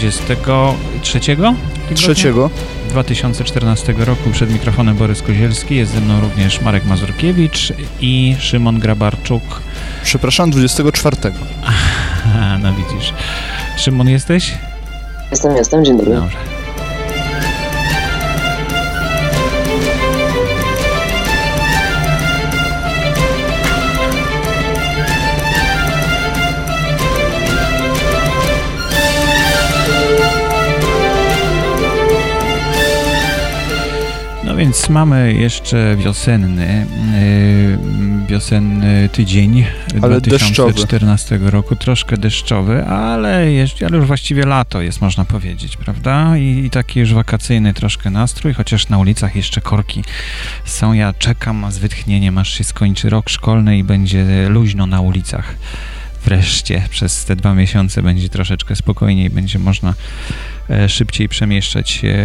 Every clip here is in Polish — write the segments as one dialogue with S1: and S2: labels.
S1: Nowiny 23?
S2: Trzeciego.
S1: 2014 roku przed mikrofonem Borys Kozielski, jest ze mną również Marek Mazurkiewicz i Szymon Grabarczuk.
S2: Przepraszam, 24.
S1: Aha, no widzisz. Szymon jesteś?
S3: Jestem, jestem, dzień dobry.
S1: Dobrze. Więc mamy jeszcze wiosenny, yy, wiosenny tydzień
S2: Ale
S1: 2014 roku, troszkę deszczowy, ale, jeszcze, ale już właściwie lato jest, można powiedzieć, prawda? I, I taki już wakacyjny troszkę nastrój, chociaż na ulicach jeszcze korki są. Ja czekam z wytchnieniem, aż się skończy rok szkolny i będzie luźno na ulicach wreszcie przez te dwa miesiące będzie troszeczkę spokojniej, będzie można szybciej przemieszczać się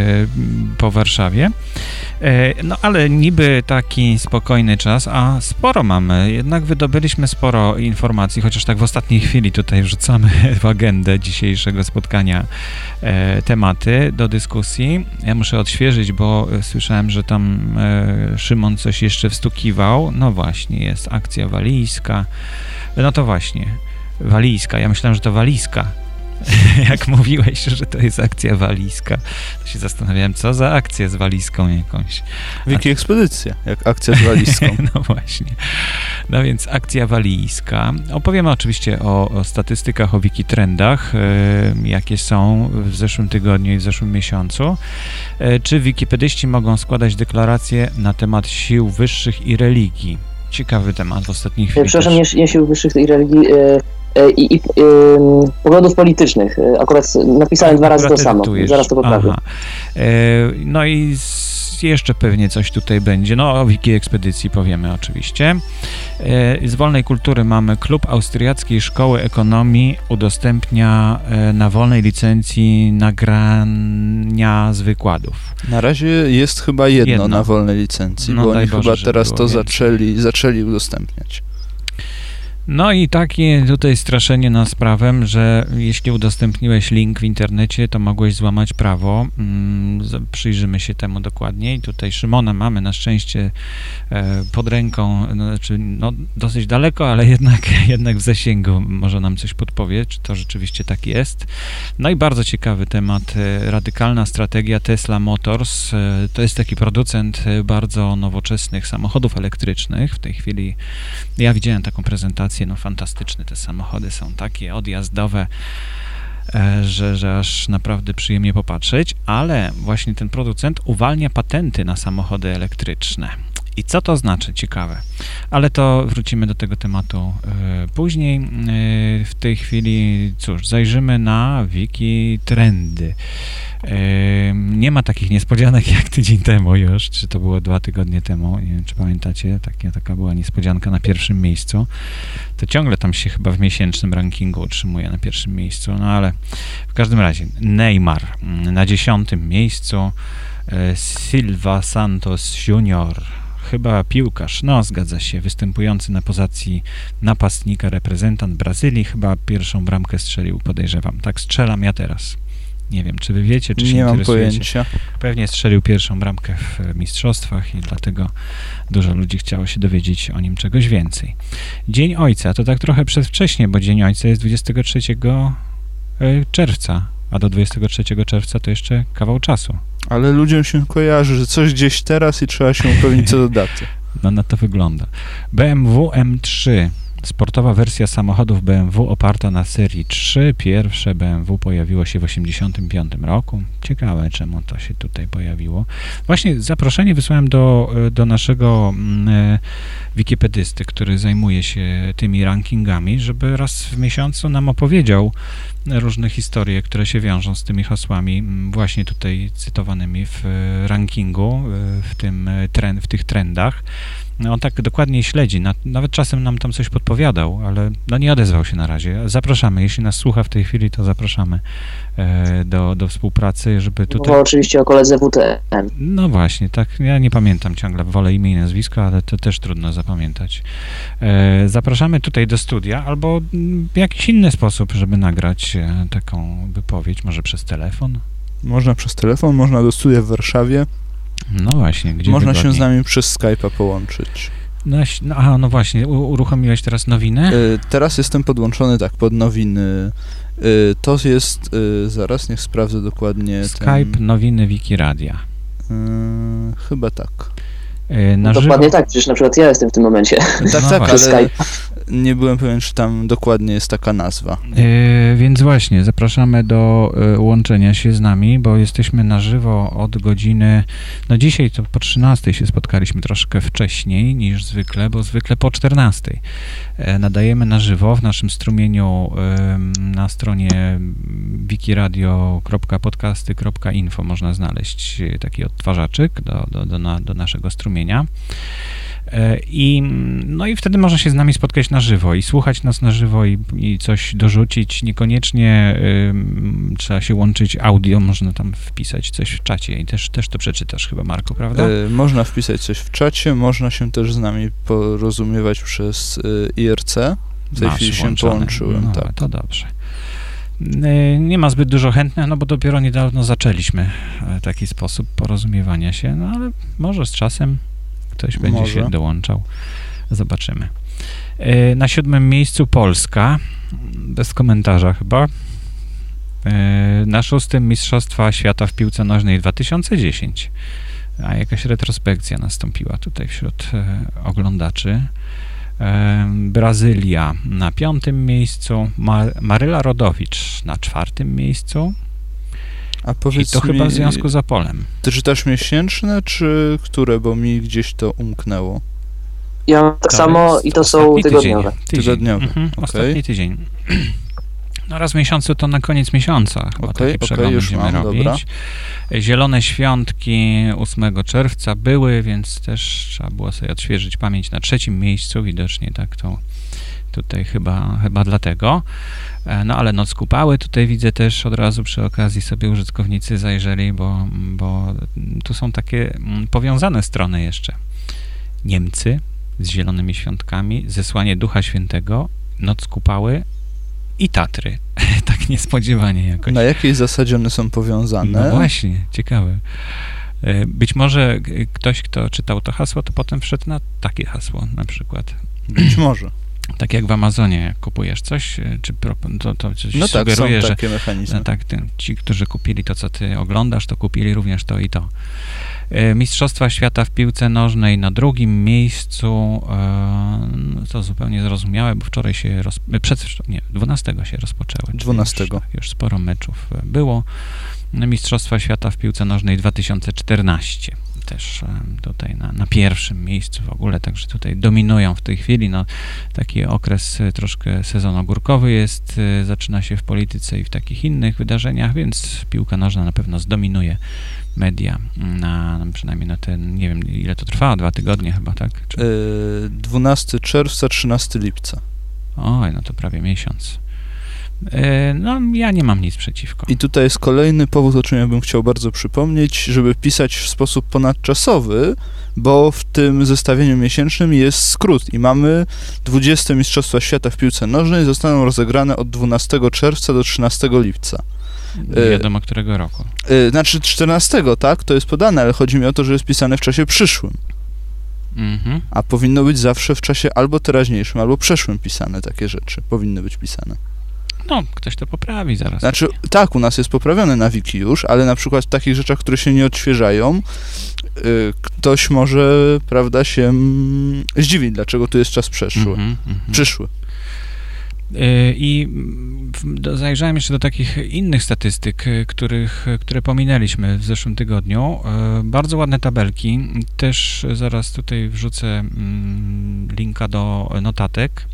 S1: po Warszawie. E, no ale niby taki spokojny czas, a sporo mamy. Jednak wydobyliśmy sporo informacji, chociaż tak w ostatniej chwili tutaj wrzucamy w agendę dzisiejszego spotkania e, tematy do dyskusji. Ja muszę odświeżyć, bo słyszałem, że tam Szymon coś jeszcze wstukiwał. No właśnie, jest akcja walijska. No to właśnie, walijska. Ja myślałem, że to walizka. Jak mówiłeś, że to jest akcja walijska, to się zastanawiałem, co za akcja z walizką jakąś.
S2: Wiki Ekspedycja, jak akcja z walizką.
S1: no właśnie. No więc akcja walijska. Opowiemy oczywiście o, o statystykach, o wiki trendach, y, jakie są w zeszłym tygodniu i w zeszłym miesiącu. Y, czy wikipedyści mogą składać deklaracje na temat sił wyższych i religii? Ciekawy temat w ostatnich chwilach.
S3: Przepraszam, nie, nie sił wyższych i religii e, i, i poglądów politycznych. Akurat napisałem dwa razy to samo. Zaraz to poprawię.
S1: E, no i jeszcze pewnie coś tutaj będzie. No o wiki ekspedycji powiemy oczywiście. E, z wolnej kultury mamy Klub Austriackiej Szkoły Ekonomii udostępnia na wolnej licencji nagrania z wykładów.
S2: Na razie jest chyba jedno, jedno. na wolnej licencji, no, bo oni Boże, chyba teraz to zaczęli, zaczęli udostępniać.
S1: No i takie tutaj straszenie nas prawem, że jeśli udostępniłeś link w internecie, to mogłeś złamać prawo. Mm, przyjrzymy się temu dokładniej. Tutaj Szymona mamy na szczęście e, pod ręką, no, znaczy no, dosyć daleko, ale jednak, jednak w zasięgu może nam coś podpowie, czy to rzeczywiście tak jest. No i bardzo ciekawy temat, e, radykalna strategia Tesla Motors. E, to jest taki producent bardzo nowoczesnych samochodów elektrycznych. W tej chwili ja widziałem taką prezentację no fantastyczne te samochody są takie odjazdowe, e, że, że aż naprawdę przyjemnie popatrzeć, ale właśnie ten producent uwalnia patenty na samochody elektryczne. I co to znaczy? Ciekawe. Ale to wrócimy do tego tematu y, później. Y, w tej chwili, cóż, zajrzymy na wiki trendy. Nie ma takich niespodzianek jak tydzień temu już, czy to było dwa tygodnie temu, nie wiem czy pamiętacie, taka, taka była niespodzianka na pierwszym miejscu. To ciągle tam się chyba w miesięcznym rankingu utrzymuje na pierwszym miejscu, no ale w każdym razie Neymar mm, na dziesiątym miejscu, Silva Santos Junior chyba piłkarz, no zgadza się, występujący na pozycji napastnika, reprezentant Brazylii, chyba pierwszą bramkę strzelił, podejrzewam. Tak strzelam ja teraz. Nie wiem, czy wy wiecie, czy się
S2: Nie mam pojęcia.
S1: Pewnie strzelił pierwszą bramkę w mistrzostwach i dlatego dużo ludzi chciało się dowiedzieć o nim czegoś więcej. Dzień Ojca to tak trochę przedwcześnie, bo Dzień Ojca jest 23 e, czerwca, a do 23 czerwca to jeszcze kawał czasu.
S2: Ale ludziom się kojarzy, że coś gdzieś teraz i trzeba się upewnić co do daty.
S1: No na to wygląda. BMW M3 Sportowa wersja samochodów BMW oparta na serii 3. Pierwsze BMW pojawiło się w 1985 roku. Ciekawe, czemu to się tutaj pojawiło. Właśnie zaproszenie wysłałem do, do naszego mm, e, wikipedysty, który zajmuje się tymi rankingami, żeby raz w miesiącu nam opowiedział różne historie, które się wiążą z tymi hasłami, mm, właśnie tutaj cytowanymi w e, rankingu, e, w, tym w tych trendach. No, on tak dokładnie śledzi, nawet czasem nam tam coś podpowiadał, ale no nie odezwał się na razie. Zapraszamy, jeśli nas słucha w tej chwili, to zapraszamy e, do, do współpracy, żeby tutaj...
S3: Mowa oczywiście o koledze WTN.
S1: No właśnie, tak, ja nie pamiętam ciągle, wolę imię i nazwisko, ale to też trudno zapamiętać. E, zapraszamy tutaj do studia, albo w jakiś inny sposób, żeby nagrać e, taką wypowiedź, może przez telefon?
S2: Można przez telefon, można do studia w Warszawie.
S1: No właśnie, gdzie
S2: Można wygodniej? się z nami przez Skype'a połączyć.
S1: No, no, aha, no właśnie, u, uruchomiłeś teraz nowiny? Y,
S2: teraz jestem podłączony tak pod nowiny. Y, to jest, y, zaraz niech sprawdzę dokładnie.
S1: Skype, ten... nowiny Wikiradia.
S2: chyba tak.
S3: No, dokładnie tak, przecież na przykład ja jestem w tym momencie.
S2: Tak, no tak, ale Skype nie byłem pewien, czy tam dokładnie jest taka nazwa.
S1: Yy, więc właśnie, zapraszamy do y, łączenia się z nami, bo jesteśmy na żywo od godziny, no dzisiaj to po 13 się spotkaliśmy troszkę wcześniej niż zwykle, bo zwykle po 14. E, nadajemy na żywo w naszym strumieniu na stronie wikiradio.podcasty.info można znaleźć taki odtwarzaczyk do, do, do, na, do naszego strumienia. E, I, no i wtedy można się z nami spotkać na żywo i słuchać nas na żywo i, i coś dorzucić. Niekoniecznie y, trzeba się łączyć audio, można tam wpisać coś w czacie i też, też to przeczytasz chyba, Marko, prawda? Y,
S2: można wpisać coś w czacie, można się też z nami porozumiewać przez y, IRC. W tej Masz chwili się połączyłem, no, tak.
S1: To dobrze. Nie ma zbyt dużo chętnych, no bo dopiero niedawno zaczęliśmy taki sposób porozumiewania się, no ale może z czasem Ktoś będzie Może. się dołączał. Zobaczymy. E, na siódmym miejscu Polska, bez komentarza chyba. E, na szóstym Mistrzostwa Świata w piłce nożnej 2010. A jakaś retrospekcja nastąpiła tutaj wśród e, oglądaczy. Brazylia na piątym miejscu, Maryla Rodowicz na czwartym miejscu, a powiedz I to mi, chyba w związku z Apolem.
S2: Ty czytasz miesięczne, czy które, bo mi gdzieś to umknęło?
S3: Ja mam tak to samo i to są tygodniowe.
S1: Tydzień. Tygodniowe, mhm, okay. Ostatni tydzień. No raz w miesiącu to na koniec miesiąca chyba okay, taki przegląd okay, będziemy mam, robić. Dobra. Zielone Świątki 8 czerwca były, więc też trzeba było sobie odświeżyć pamięć na trzecim miejscu, widocznie tak to tutaj chyba, chyba dlatego. E, no ale noc kupały tutaj widzę też od razu przy okazji sobie użytkownicy zajrzeli, bo, bo tu są takie mm, powiązane strony jeszcze. Niemcy z Zielonymi Świątkami, Zesłanie Ducha Świętego, Noc Kupały i Tatry. tak niespodziewanie jakoś.
S2: Na jakiej zasadzie one są powiązane?
S1: No właśnie, ciekawe. E, być może ktoś, kto czytał to hasło, to potem wszedł na takie hasło na przykład.
S2: Być może.
S1: Tak jak w Amazonie, jak kupujesz coś, e, czy to, to coś no tak, sugeruje,
S2: są
S1: takie
S2: że mechanizmy.
S1: tak, ci, którzy kupili to, co ty oglądasz, to kupili również to i to. E, Mistrzostwa Świata w piłce nożnej na drugim miejscu, e, no to zupełnie zrozumiałe, bo wczoraj się, roz, przed, nie, 12 się rozpoczęły.
S2: 12. Już,
S1: już sporo meczów było. Mistrzostwa Świata w piłce nożnej 2014 też e, tutaj na, na, pierwszym miejscu w ogóle, także tutaj dominują w tej chwili. No, taki okres e, troszkę sezon ogórkowy jest, e, zaczyna się w polityce i w takich innych wydarzeniach, więc piłka nożna na pewno zdominuje media na, na przynajmniej na ten, nie wiem ile to trwa, dwa tygodnie chyba, tak?
S2: Czy... 12 czerwca, 13 lipca.
S1: Oj, no to prawie miesiąc. E, no, ja nie mam nic przeciwko.
S2: I tutaj jest kolejny powód, o czym ja bym chciał bardzo przypomnieć, żeby pisać w sposób ponadczasowy, bo w tym zestawieniu miesięcznym jest skrót i mamy 20 Mistrzostwa Świata w piłce nożnej, zostaną rozegrane od 12 czerwca do 13 lipca.
S1: Nie wiadomo którego roku.
S2: E, znaczy 14, tak, to jest podane, ale chodzi mi o to, że jest pisane w czasie przyszłym. Mhm. A powinno być zawsze w czasie albo teraźniejszym, albo przeszłym pisane takie rzeczy. Powinny być pisane.
S1: No, ktoś to poprawi zaraz.
S2: Znaczy, tak, u nas jest poprawione na wiki już, ale na przykład w takich rzeczach, które się nie odświeżają, y, ktoś może, prawda, się mm, zdziwić, dlaczego tu jest czas przeszły, mm -hmm, przyszły.
S1: Y, I zajrzałem jeszcze do takich innych statystyk, y, których, które pominęliśmy w zeszłym tygodniu. Bardzo ładne tabelki. Też zaraz tutaj wrzucę mm, linka do notatek.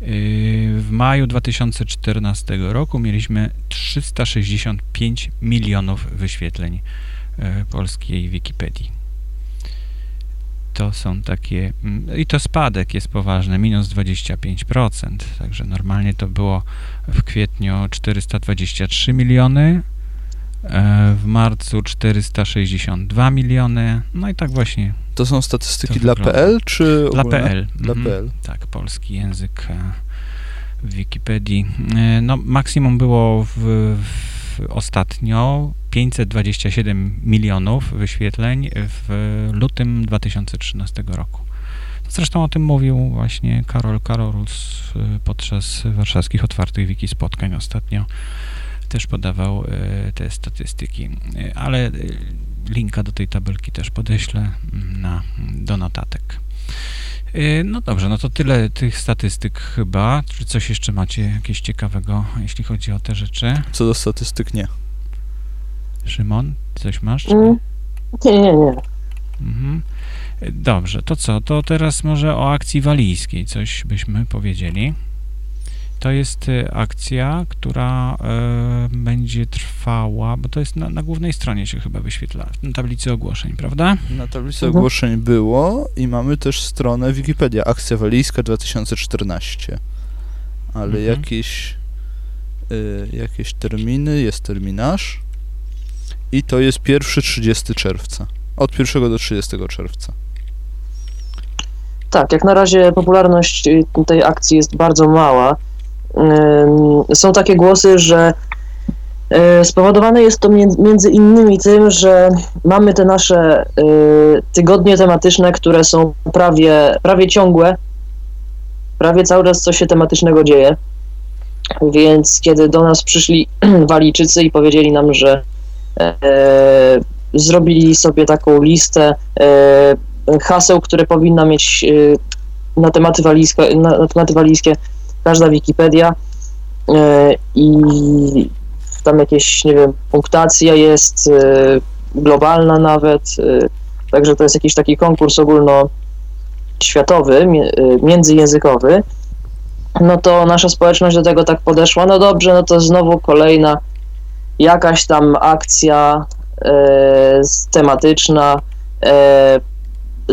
S1: W maju 2014 roku mieliśmy 365 milionów wyświetleń e, polskiej Wikipedii. to są takie, mm, i to spadek jest poważny, minus 25%, także normalnie to było w kwietniu 423 miliony, w marcu 462 miliony, no i tak właśnie.
S2: To są statystyki to dla PL, czy
S1: Dla PL.
S2: Dla mhm. PL.
S1: Tak, polski język e, w Wikipedii. E, no, maksimum było w, w ostatnio 527 milionów wyświetleń w lutym 2013 roku. Zresztą o tym mówił właśnie Karol Karolus podczas warszawskich otwartych wiki spotkań ostatnio. Też podawał e, te statystyki, e, ale e, linka do tej tabelki też podeślę na, do notatek. No dobrze, no to tyle tych statystyk chyba. Czy coś jeszcze macie jakieś ciekawego, jeśli chodzi o te rzeczy?
S2: Co do statystyk nie.
S1: Szymon, coś masz?
S3: Mm. Nie, nie, nie.
S1: Mhm. Dobrze, to co? To teraz może o akcji walijskiej coś byśmy powiedzieli. To jest y, akcja, która y, będzie trwała, bo to jest na, na, głównej stronie się chyba wyświetla, na tablicy ogłoszeń, prawda?
S2: Na tablicy mhm. ogłoszeń było i mamy też stronę Wikipedia, akcja walijska 2014. Ale mhm. jakieś, y, jakieś terminy, jest terminarz i to jest pierwszy 30 czerwca. Od 1 do 30 czerwca.
S3: Tak, jak na razie popularność tej akcji jest bardzo mała. Są takie głosy, że e, spowodowane jest to między innymi tym, że mamy te nasze e, tygodnie tematyczne, które są prawie, prawie ciągłe, prawie cały czas coś się tematycznego dzieje. Więc kiedy do nas przyszli Walijczycy i powiedzieli nam, że e, zrobili sobie taką listę e, haseł, które powinna mieć e, na tematy walijskie, na, na tematy walijskie każda Wikipedia e, i tam jakieś, nie wiem, punktacja jest globalna nawet, także to jest jakiś taki konkurs ogólnoświatowy, międzyjęzykowy, no to nasza społeczność do tego tak podeszła, no dobrze, no to znowu kolejna jakaś tam akcja E, tematyczna. E,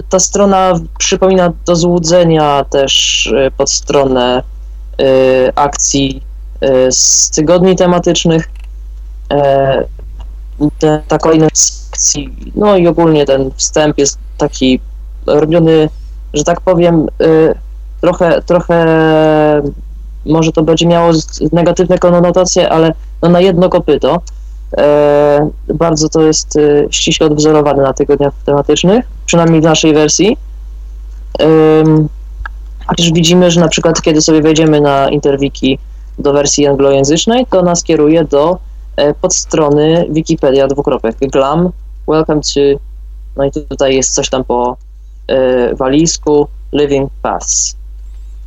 S3: ta strona przypomina do złudzenia też e, pod stronę akcji z tygodni tematycznych. ta kolejna sekcji, no i ogólnie ten wstęp jest taki robiony, że tak powiem, trochę, trochę może to będzie miało negatywne konotacje, ale no na jedno kopyto. E, bardzo to jest ściśle odwzorowane na tygodniach tematycznych, przynajmniej w naszej wersji. Chociaż widzimy, że na przykład kiedy sobie wejdziemy na Interwiki do wersji anglojęzycznej, to nas kieruje do e, podstrony Wikipedia dwukropek glam, welcome to, no i tutaj jest coś tam po walizku, living paths,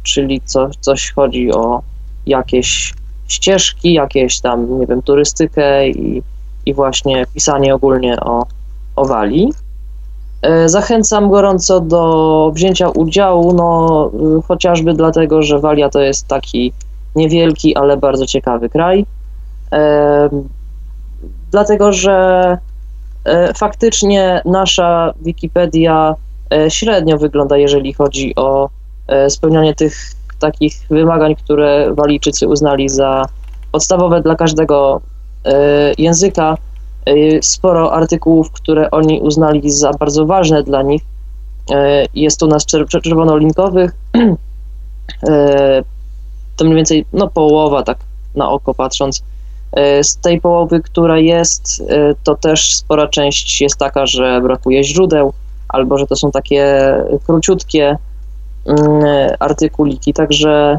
S3: czyli co, coś chodzi o jakieś ścieżki, jakieś tam, nie wiem, turystykę i, i właśnie pisanie ogólnie o, o Walii. E, zachęcam gorąco do wzięcia udziału, no y, chociażby dlatego, że Walia to jest taki niewielki, ale bardzo ciekawy kraj. E, dlatego, że e, faktycznie nasza Wikipedia średnio wygląda, jeżeli chodzi o spełnianie tych takich wymagań, które Walijczycy uznali za podstawowe dla każdego e, języka. E, sporo artykułów, które oni uznali za bardzo ważne dla nich. E, jest u nas czerwono-linkowych. To mniej więcej no, połowa, tak na oko patrząc. Z tej połowy, która jest, to też spora część jest taka, że brakuje źródeł, albo że to są takie króciutkie Mm, artykuliki, także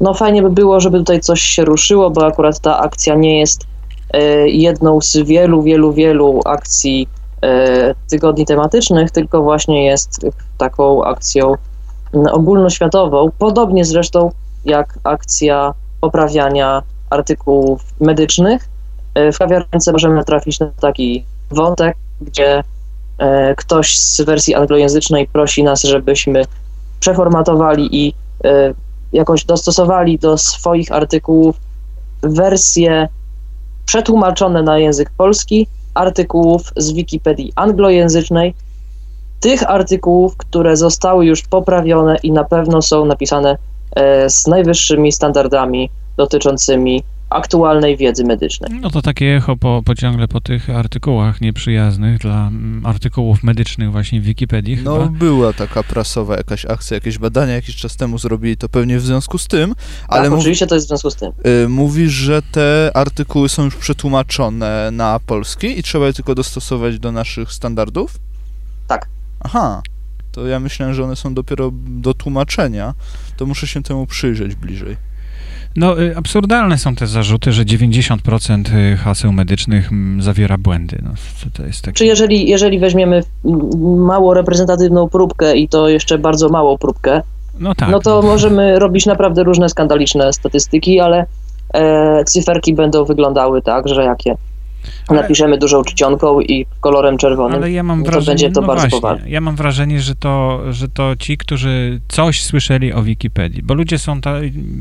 S3: no fajnie by było, żeby tutaj coś się ruszyło, bo akurat ta akcja nie jest jedną z wielu, wielu, wielu akcji e, tygodni tematycznych, tylko właśnie jest taką akcją ogólnoświatową, podobnie zresztą jak akcja poprawiania artykułów medycznych. E, w kawiarence możemy trafić na taki wątek, gdzie ktoś z wersji anglojęzycznej prosi nas, żebyśmy przeformatowali i e, jakoś dostosowali do swoich artykułów wersje przetłumaczone na język polski artykułów z Wikipedii anglojęzycznej, tych artykułów, które zostały już poprawione i na pewno są napisane e, z najwyższymi standardami dotyczącymi aktualnej wiedzy medycznej.
S1: No to takie echo po, po ciągle po tych artykułach nieprzyjaznych dla mm, artykułów medycznych właśnie w Wikipedii
S2: No
S1: chyba.
S2: była taka prasowa jakaś akcja, jakieś badania jakiś czas temu zrobili to pewnie w związku z tym, ale
S3: tak,
S2: mów,
S3: oczywiście to jest w związku z tym.
S2: y, mówisz, że te artykuły są już przetłumaczone na polski i trzeba je tylko dostosować do naszych standardów?
S3: Tak.
S2: Aha, to ja myślałem, że one są dopiero do tłumaczenia, to muszę się temu przyjrzeć bliżej.
S1: No, y, absurdalne są te zarzuty, że 90% y, haseł medycznych mm, zawiera błędy. No, to, to jest takie...
S3: Czy jeżeli, jeżeli weźmiemy mm, mało reprezentatywną próbkę i to jeszcze bardzo małą próbkę,
S1: No tak.
S3: no to możemy robić naprawdę różne skandaliczne statystyki, ale e, cyferki będą wyglądały tak, że jak je
S1: Ale-
S3: napiszemy dużą czcionką i kolorem czerwonym,
S1: Ale ja mam
S3: no to
S1: wrażenie,
S3: będzie to
S1: no
S3: bardzo poważne.
S1: ja mam wrażenie, że to, że to ci, którzy coś słyszeli o Wikipedii, bo ludzie są, ta,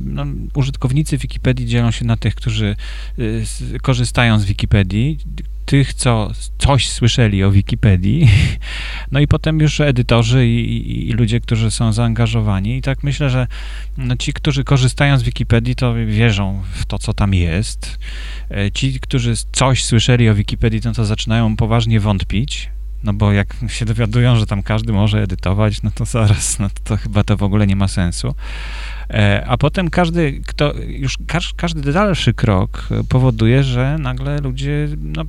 S1: no, użytkownicy Wikipedii dzielą się na tych, którzy y, korzystają z Wikipedii, tych, co coś słyszeli o Wikipedii, no i potem już edytorzy i, i, i ludzie, którzy są zaangażowani. I tak myślę, że no, ci, którzy korzystają z Wikipedii, to wierzą w to, co tam jest. E, Ci, którzy coś słyszeli o Wikipedii, to zaczynają poważnie wątpić. No bo jak się dowiadują, że tam każdy może edytować, no to zaraz, no to, to chyba to w ogóle nie ma sensu. E, A potem każdy, kto, już każ, każdy dalszy krok powoduje, że nagle ludzie, no,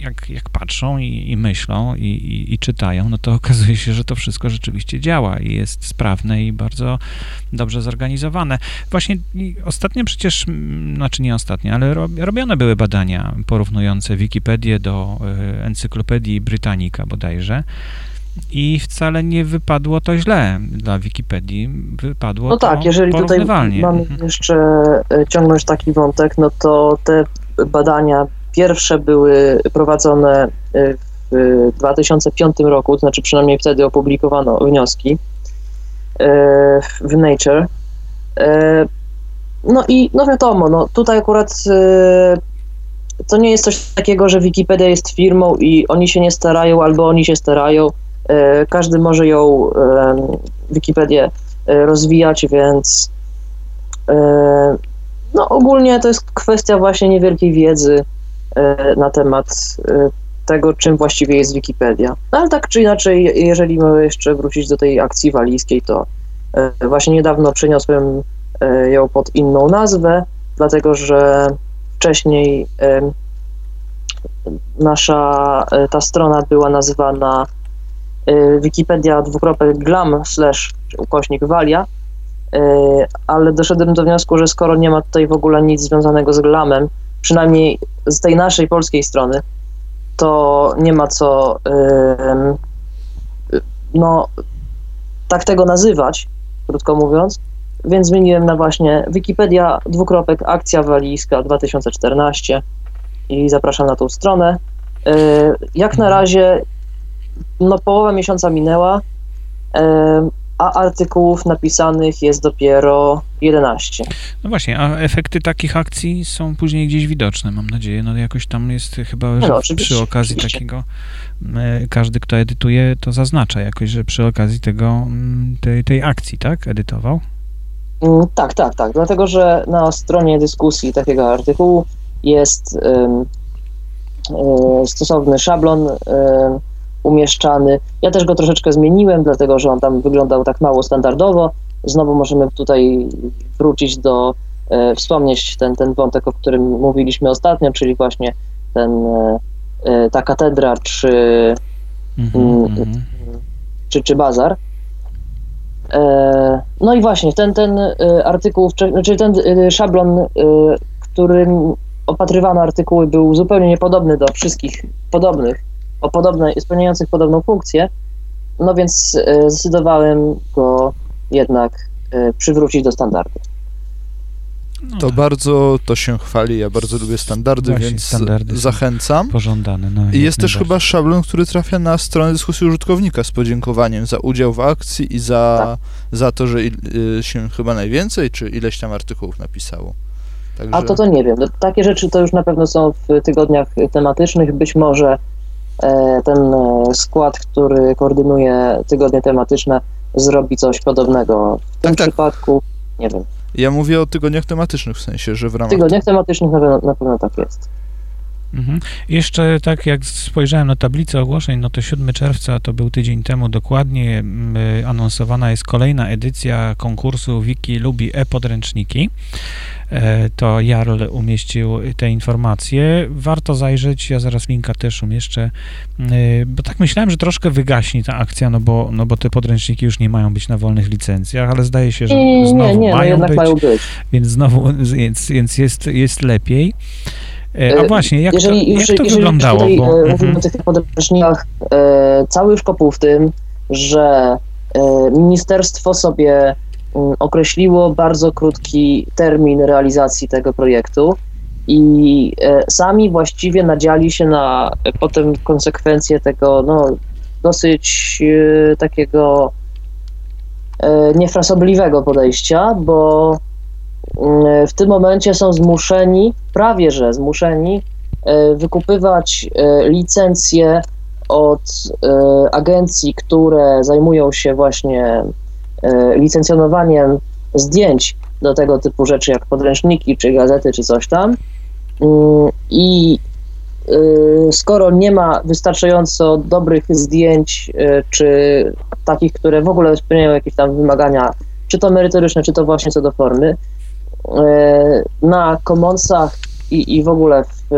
S1: jak, jak patrzą i, i myślą i, i, i czytają, no to okazuje się, że to wszystko rzeczywiście działa i jest sprawne i bardzo dobrze zorganizowane. Właśnie ostatnio przecież, znaczy nie ostatnio, ale ro, robione były badania porównujące Wikipedię do e, Encyklopedii Britannica bodajże. I wcale nie wypadło to źle dla Wikipedii. Wypadło
S3: No
S1: to
S3: tak, jeżeli tutaj mamy
S1: Mhm.
S3: jeszcze e, ciągnąć taki wątek, no to te badania pierwsze były prowadzone e, w 2005 roku, to znaczy przynajmniej wtedy opublikowano wnioski e, w Nature. E, No i no wiadomo, no tutaj akurat e, to nie jest coś takiego, że Wikipedia jest firmą i oni się nie starają albo oni się starają. E, Każdy może ją, e, Wikipedię e, rozwijać, więc e, no ogólnie to jest kwestia właśnie niewielkiej wiedzy e, na temat e, tego, czym właściwie jest Wikipedia. No ale tak czy inaczej, jeżeli mamy jeszcze wrócić do tej akcji walijskiej, to e, właśnie niedawno przeniosłem e, ją pod inną nazwę, dlatego że wcześniej nasza e, ta strona była nazywana e, Wikipedia dwukropek glam slash ukośnik walia, e, ale doszedłem do wniosku, że skoro nie ma tutaj w ogóle nic związanego z glamem, przynajmniej z tej naszej polskiej strony, to nie ma co no tak tego nazywać, krótko mówiąc, więc zmieniłem na właśnie Wikipedia dwukropek akcja walijska 2014 i zapraszam na tą stronę. E, Jak na razie no połowa miesiąca minęła, a artykułów napisanych jest dopiero 11.
S1: No właśnie, a efekty takich akcji są później gdzieś widoczne, mam nadzieję. No jakoś tam jest chyba, że
S3: No,
S1: w-
S3: oczywiście,
S1: przy okazji
S3: oczywiście.
S1: takiego e, każdy, kto edytuje, to zaznacza jakoś, że przy okazji tego, mm, tej, tej akcji, tak, edytował.
S3: Mm, Tak, tak, tak. Dlatego, że na stronie dyskusji takiego artykułu jest em, e, stosowny szablon em, umieszczany. Ja też go troszeczkę zmieniłem, dlatego że on tam wyglądał tak mało standardowo. Znowu możemy tutaj wrócić do, e, wspomnieć ten, ten wątek, o którym mówiliśmy ostatnio, czyli właśnie ten, e, e, ta katedra, czy
S1: Mhm,
S3: Mm,
S1: mhm.
S3: czy, czy bazar. E, No i właśnie, ten, ten e, artykuł, wcze- znaczy ten e, szablon, którym opatrywano artykuły, był zupełnie niepodobny do wszystkich podobnych, o podobne, spełniających podobną funkcję, no więc e, zdecydowałem go jednak e, przywrócić do standardu.
S1: No
S2: To
S1: tak,
S2: bardzo to się chwali, ja bardzo lubię standardy,
S1: Właśnie,
S2: więc
S1: standardy
S2: zachęcam.
S1: pożądane. No,
S2: I jest też chyba szablon, który trafia na stronę dyskusji użytkownika z podziękowaniem za udział w akcji i za,
S3: Tak.
S2: za to, że il, y, się chyba najwięcej, czy ileś tam artykułów napisało. Także...
S3: A to to nie wiem. No, takie rzeczy to już na pewno są w tygodniach tematycznych. Być może ten e, skład, który koordynuje tygodnie tematyczne, zrobi coś podobnego. W tym
S2: Tak, tak.
S3: przypadku, nie wiem,
S2: Ja mówię o tygodniach tematycznych w sensie, że w
S3: w
S2: ramach...
S3: tygodniach tematycznych na pewno, na pewno tak jest.
S1: Mhm. Jeszcze tak jak spojrzałem na tablicę ogłoszeń, no to 7 czerwca to był tydzień temu dokładnie, y, anonsowana jest kolejna edycja konkursu Wiki lubi e-podręczniki. E, To Jarl umieścił te informacje. Warto zajrzeć, ja zaraz linka też umieszczę, y, bo tak myślałem, że troszkę wygaśnie ta akcja, no bo, no bo te podręczniki już nie mają być na wolnych licencjach, ale zdaje się, że
S3: Nie,
S1: znowu
S3: nie, nie, no
S1: mają
S3: jednak
S1: być,
S3: mają być.
S1: więc znowu, więc, więc jest, jest lepiej. E, A
S3: E,
S1: właśnie, jak
S3: jeżeli
S1: to,
S3: już,
S1: jak to
S3: jeżeli
S1: wyglądało?
S3: Tutaj,
S1: Bo,
S3: e,
S1: mhm.
S3: mówimy o tych podręcznikach, e, cały szkopuł w tym, że ministerstwo sobie mm, określiło bardzo krótki termin realizacji tego projektu i sami właściwie nadziali się na potem konsekwencje tego no, dosyć takiego niefrasobliwego podejścia, bo w tym momencie są zmuszeni, prawie że zmuszeni, e, wykupywać e, licencje od e, agencji, które zajmują się właśnie e, licencjonowaniem zdjęć do tego typu rzeczy, jak podręczniki, czy gazety, czy coś tam. Mm, I e, skoro nie ma wystarczająco dobrych zdjęć, e, czy takich, które w ogóle spełniają jakieś tam wymagania, czy to merytoryczne, czy to właśnie co do formy, e, na Commonsach i, i w ogóle w, e,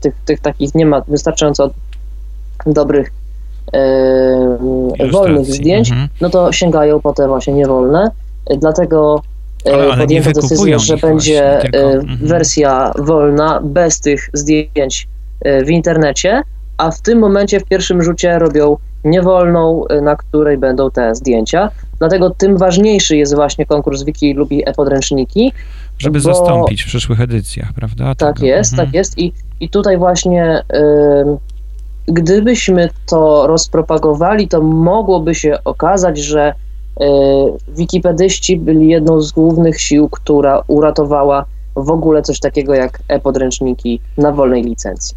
S3: tych, tych takich nie ma wystarczająco dobrych e, wolnych zdjęć,
S1: Mhm.
S3: no to sięgają po te właśnie niewolne. E, Dlatego e,
S1: Ale- ale
S3: podjęto decyzję, że będzie
S1: właśnie, tylko-
S3: e,
S1: mhm.
S3: wersja wolna bez tych zdjęć e, w internecie, a w tym momencie w pierwszym rzucie robią niewolną, e, na której będą te zdjęcia. Dlatego tym ważniejszy jest właśnie konkurs Wiki lubi e-podręczniki,
S1: Żeby
S3: bo-
S1: zastąpić w przyszłych edycjach, prawda?
S3: tak
S1: Tego.
S3: jest,
S1: Mhm.
S3: tak jest. I, i tutaj właśnie ym, gdybyśmy to rozpropagowali, to mogłoby się okazać, że y, wikipedyści byli jedną z głównych sił, która uratowała w ogóle coś takiego jak e-podręczniki na wolnej licencji.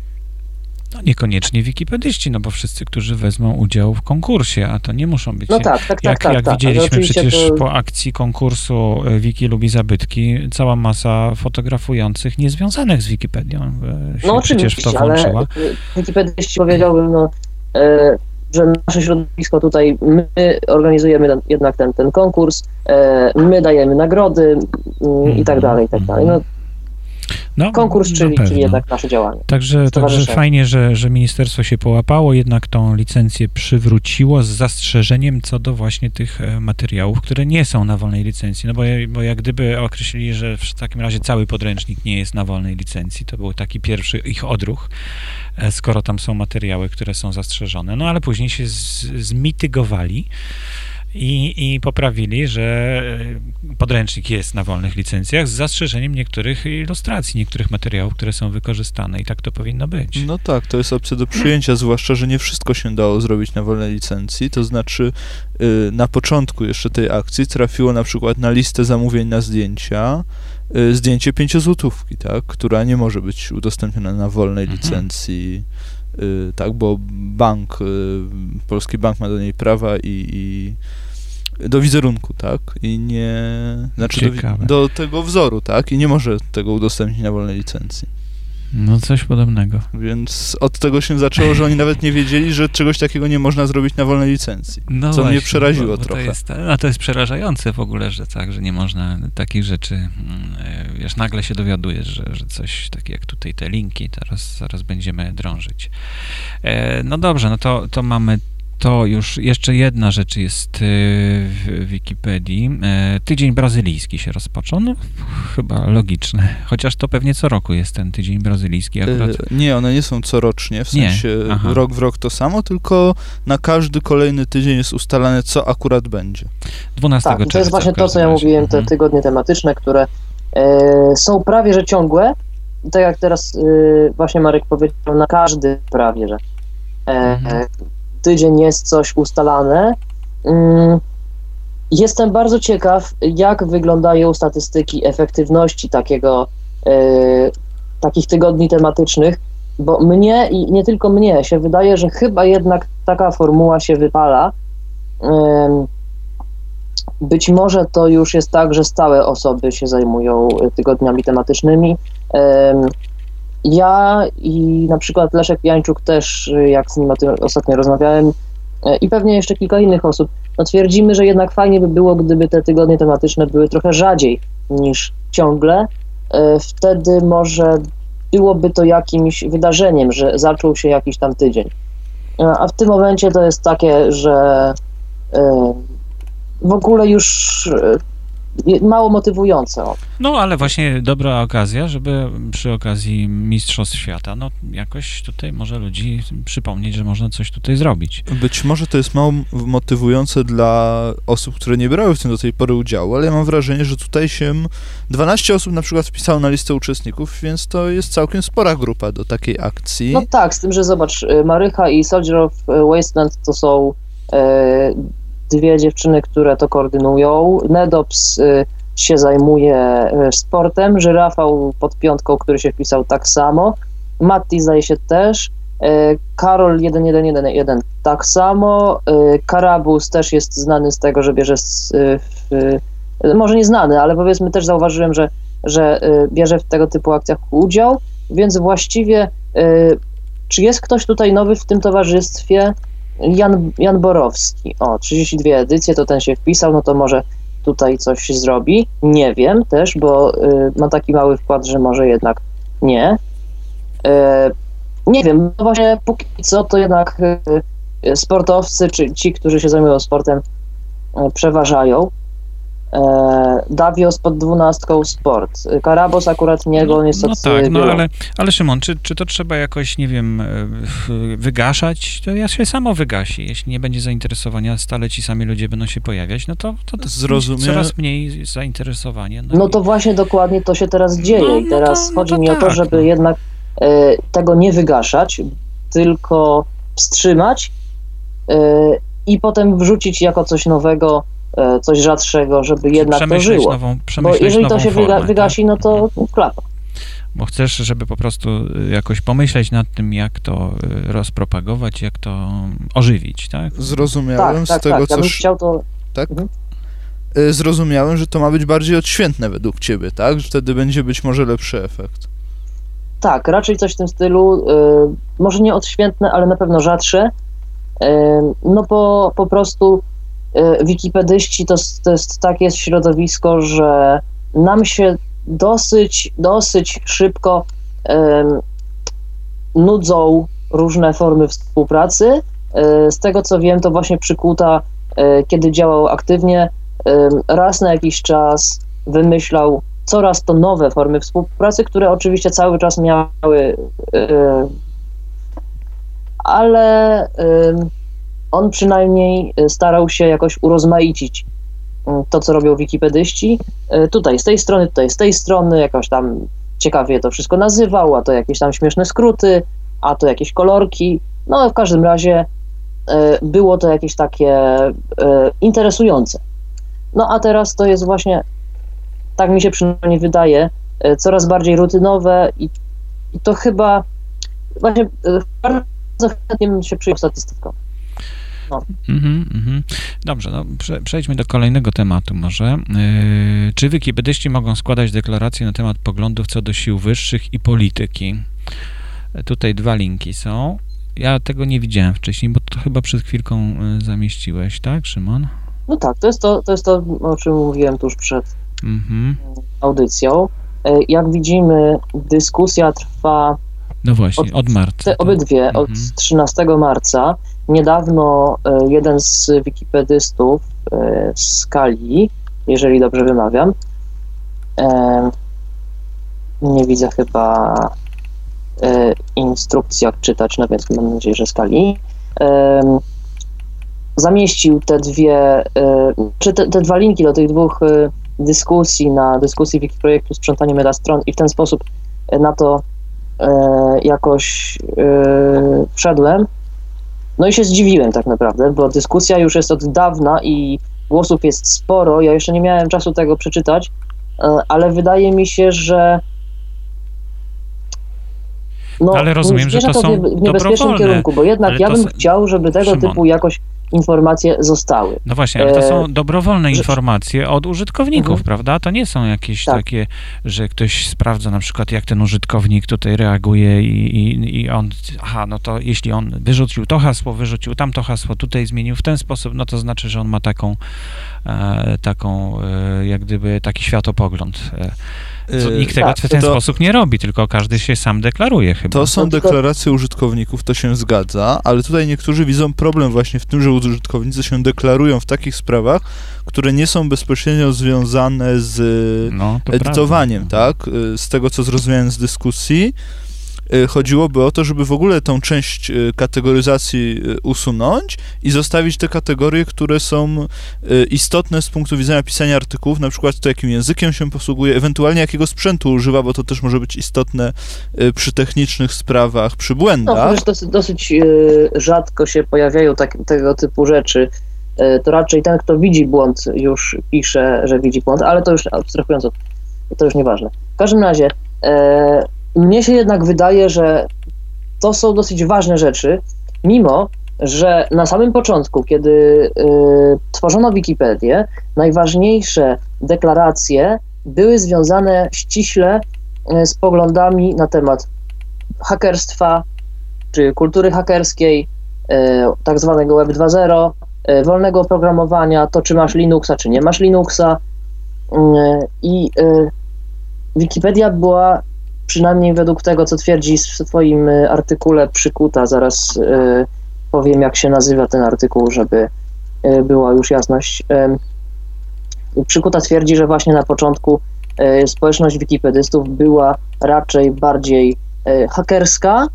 S1: No, niekoniecznie wikipedyści, no bo wszyscy, którzy wezmą udział w konkursie, a to nie muszą być.
S3: No tak, tak, tak,
S1: jak
S3: tak.
S1: jak
S3: tak. Ale
S1: widzieliśmy przecież
S3: to-
S1: po akcji konkursu e, Wiki lubi zabytki, cała masa fotografujących niezwiązanych z Wikipedią e, się
S3: No
S1: przecież w to
S3: ale
S1: włączyła.
S3: y, wikipedyści powiedziałbym, no, e, że nasze środowisko tutaj, my organizujemy ten, jednak ten, ten konkurs, my dajemy nagrody mm, i tak dalej, i tak dalej. No,
S1: No,
S3: konkurs, czyli, czyli jednak nasze działanie.
S1: Także, także fajnie, że, że ministerstwo się połapało, jednak tą licencję przywróciło z zastrzeżeniem co do właśnie tych e, materiałów, które nie są na wolnej licencji. No bo, bo jak gdyby określili, że w takim razie cały podręcznik nie jest na wolnej licencji, to był taki pierwszy ich odruch, e, skoro tam są materiały, które są zastrzeżone. No ale później się z, zmitygowali. I, I poprawili, że e, podręcznik jest na wolnych licencjach z zastrzeżeniem niektórych ilustracji, niektórych materiałów, które są wykorzystane i tak to powinno być.
S2: No tak, to jest opcja do przyjęcia, zwłaszcza, że nie wszystko się dało zrobić na wolnej licencji. To znaczy, y, na początku jeszcze tej akcji trafiło na przykład na listę zamówień na zdjęcia y, zdjęcie pięciozłotówki, tak, która nie może być udostępniona na wolnej
S1: Mhm.
S2: licencji, y, tak, bo bank, polski bank ma do niej prawa i, i do wizerunku, tak, i nie, znaczy do, do tego wzoru, tak, i nie może tego udostępnić na wolnej licencji.
S1: No coś podobnego.
S2: Więc od tego się zaczęło, że oni nawet nie wiedzieli, że czegoś takiego nie można zrobić na wolnej licencji.
S1: No
S2: Co mnie
S1: właśnie,
S2: przeraziło
S1: bo, bo
S2: trochę.
S1: To jest, no to jest przerażające w ogóle, że tak, że nie można takich rzeczy, mm, e, wiesz, nagle się dowiadujesz, że, że coś takie jak tutaj te linki, teraz zaraz będziemy drążyć. E, no dobrze, no to, to mamy to już, jeszcze jedna rzecz jest e, w Wikipedii. E, Tydzień brazylijski się rozpoczął, no chyba logiczne, chociaż to pewnie co roku jest ten tydzień brazylijski akurat.
S2: Y, Nie, one nie są corocznie, w
S1: Nie,
S2: sensie
S1: aha.
S2: rok w rok to samo, tylko na każdy kolejny tydzień jest ustalane, co akurat będzie.
S1: 12
S3: Tak,
S1: czerwca.
S3: to jest właśnie to, co ja mówiłem, te
S1: Mhm.
S3: tygodnie tematyczne, które e, są prawie że ciągłe. Tak jak teraz e, właśnie Marek powiedział, na każdy prawie że e,
S1: Mhm.
S3: Tydzień jest coś ustalane. Mm, Jestem bardzo ciekaw, jak wyglądają statystyki efektywności takiego, e, takich tygodni tematycznych, bo mnie i nie tylko mnie się wydaje, że chyba jednak taka formuła się wypala. Być może to już jest tak, że stałe osoby się zajmują tygodniami tematycznymi. Ja i na przykład Leszek Jańczuk też, jak z nim o tym ostatnio rozmawiałem, e, i pewnie jeszcze kilka innych osób, no twierdzimy, że jednak fajnie by było, gdyby te tygodnie tematyczne były trochę rzadziej niż ciągle. E, wtedy może byłoby to jakimś wydarzeniem, że zaczął się jakiś tam tydzień. A w tym momencie to jest takie, że w ogóle już mało motywujące.
S1: No, ale właśnie dobra okazja, żeby przy okazji Mistrzostw Świata, no jakoś tutaj może ludzi przypomnieć, że można coś tutaj zrobić.
S2: Być może to jest mało motywujące dla osób, które nie brały w tym do tej pory udziału, ale ja mam wrażenie, że tutaj się 12 osób na przykład wpisało na listę uczestników, więc to jest całkiem spora grupa do takiej akcji.
S3: No tak, z tym, że zobacz, y, Marycha i Soldier of Wasteland to są e, dwie dziewczyny, które to koordynują. Nedops y, się zajmuje y, sportem, że Rafał pod piątką, który się wpisał tak samo. Matti zdaje się też. Y, Karol 1111 tak samo. Karabus też jest znany z tego, że bierze w, może nie znany, ale powiedzmy też zauważyłem, że, że bierze w tego typu akcjach udział, więc właściwie czy jest ktoś tutaj nowy w tym towarzystwie? Jan, Jan Borowski, o, 32 edycje, to ten się wpisał, no to może tutaj coś zrobi. Nie wiem też, bo y, ma taki mały wkład, że może jednak nie. Y, nie wiem, no właśnie póki co to jednak y, sportowcy, czy ci, którzy się zajmują sportem, y, przeważają. E, Davios pod dwunastką sport. Karabos akurat nie, bo on jest
S1: No tak, no ale, ale Szymon, czy, czy to trzeba jakoś, nie wiem, e, wygaszać? To ja się samo wygasi. Jeśli nie będzie zainteresowania, stale ci sami ludzie będą się pojawiać, no to, to, to Zrozumie... coraz mniej zainteresowanie.
S3: No, no i... to właśnie dokładnie to się teraz dzieje no, i no teraz to, no chodzi mi tak, o to, tak, żeby no. jednak e, tego nie wygaszać, tylko wstrzymać e, i potem wrzucić jako coś nowego coś rzadszego, żeby jednak to żyło. Nową, Bo jeżeli to się formę, wygasi, tak? no to mhm. klapa.
S1: Bo chcesz, żeby po prostu y, jakoś pomyśleć nad tym, jak to y, rozpropagować, jak to ożywić, tak?
S2: Zrozumiałem tak, z tak, tego, tak. co... Ja bym chciał to... Tak? Mhm. Y, zrozumiałem, że to ma być bardziej odświętne według ciebie, tak? Że wtedy będzie być może lepszy efekt.
S3: Tak, raczej coś w tym stylu, może nie odświętne, ale na pewno rzadsze, no bo po prostu Y, wikipedyści to, to jest takie środowisko, że nam się dosyć, dosyć szybko um, nudzą różne formy współpracy. Y, z tego co wiem, to właśnie Przykuta, y, kiedy działał aktywnie, raz na jakiś czas wymyślał coraz to nowe formy współpracy, które oczywiście cały czas miały, ale on przynajmniej e, starał się jakoś urozmaicić mm, to, co robią wikipedyści. E, tutaj z tej strony, tutaj z tej strony, jakoś tam ciekawie to wszystko nazywał, a to jakieś tam śmieszne skróty, a to jakieś kolorki. No w każdym razie e, było to jakieś takie interesujące. No a teraz to jest właśnie, tak mi się przynajmniej wydaje, coraz bardziej rutynowe i, i to chyba właśnie bardzo chętnie bym się przyjął statystyką.
S1: No. Mm -hmm, Dobrze, no, prze, przejdźmy do kolejnego tematu może. Yy, czy wikipedyści mogą składać deklaracje na temat poglądów co do sił wyższych i polityki? Tutaj dwa linki są. Ja tego nie widziałem wcześniej, bo to chyba przed chwilką y, zamieściłeś, tak, Szymon?
S3: No tak, to jest to, to, jest to o czym mówiłem tuż przed mm -hmm. audycją. Y, jak widzimy, dyskusja trwa.
S1: No właśnie, od, od marca.
S3: Te tak. obydwie, od 13 mhm. marca. Niedawno e, jeden z wikipedystów e, z Skali, jeżeli dobrze wymawiam, e, nie widzę chyba instrukcji jak czytać, no więc mam nadzieję, że Skali, zamieścił te dwie, czy te, te dwa linki do tych dwóch dyskusji na dyskusji Wikiprojektu Sprzątanie Metastron i w ten sposób na to jakoś wszedłem. No i się zdziwiłem tak naprawdę, bo dyskusja już jest od dawna i głosów jest sporo. Ja jeszcze nie miałem czasu tego przeczytać, e, ale wydaje mi się, że no,
S1: Ale rozumiem, że
S3: zmierza
S1: to są
S3: w niebe- w niebezpiecznym kierunku, bo jednak ja
S1: to
S3: bym
S1: s-
S3: chciał, żeby tego
S1: Szymon.
S3: typu jakoś informacje zostały.
S1: No właśnie, ale to są
S3: E,
S1: dobrowolne informacje od użytkowników,
S3: Mhm.
S1: prawda? To nie są jakieś
S3: Tak.
S1: takie, że ktoś sprawdza na przykład, jak ten użytkownik tutaj reaguje i, i, i on, aha, no to jeśli on wyrzucił to hasło, wyrzucił tamto hasło, tutaj zmienił w ten sposób, no to znaczy, że on ma taką, e, taką, e, jak gdyby taki światopogląd. Co,
S2: Yy,
S1: nikt tego
S3: tak,
S1: w ten
S2: to-
S1: sposób nie robi, tylko każdy się sam deklaruje chyba.
S2: To są deklaracje użytkowników, to się zgadza, ale tutaj niektórzy widzą problem właśnie w tym, że użytkownicy się deklarują w takich sprawach, które nie są bezpośrednio związane z
S1: no, to
S2: edytowaniem,
S1: prawda.
S2: tak? Y, Z tego, co zrozumiałem z dyskusji, y, chodziłoby o to, żeby w ogóle tą część y, kategoryzacji y, usunąć i zostawić te kategorie, które są istotne z punktu widzenia pisania artykułów, na przykład to, jakim językiem się posługuje, ewentualnie jakiego sprzętu używa, bo to też może być istotne przy technicznych sprawach, przy
S3: No,
S2: błędach.
S3: chociaż dosyć, dosyć e, rzadko się pojawiają tak, tego typu rzeczy. E, to raczej ten, kto widzi błąd, już pisze, że widzi błąd, ale to już abstrahując od to już nieważne. W każdym razie, e, mnie się jednak wydaje, że to są dosyć ważne rzeczy, mimo że na samym początku, kiedy e, tworzono Wikipedię, najważniejsze deklaracje były związane ściśle e, z poglądami na temat hakerstwa, czy kultury hakerskiej, e, tak zwanego Web 2.0, e, wolnego oprogramowania, to czy masz Linuxa, czy nie masz Linuxa. Mm, I e, Wikipedia była, przynajmniej według tego, co twierdzi w swoim e, artykule przykuta, zaraz e, powiem, jak się nazywa ten artykuł, żeby e, była już jasność. Przykuta twierdzi, że właśnie na początku społeczność wikipedystów była raczej bardziej hakerska,